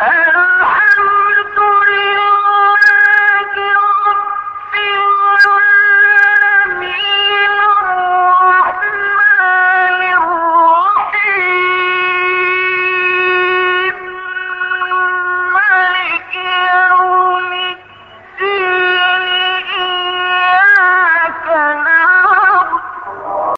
Ah!